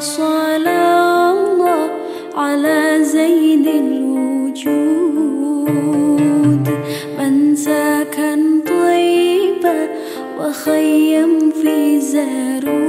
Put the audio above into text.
صلى الله على زين الوجود. من سكن طيبة وخيم في زارود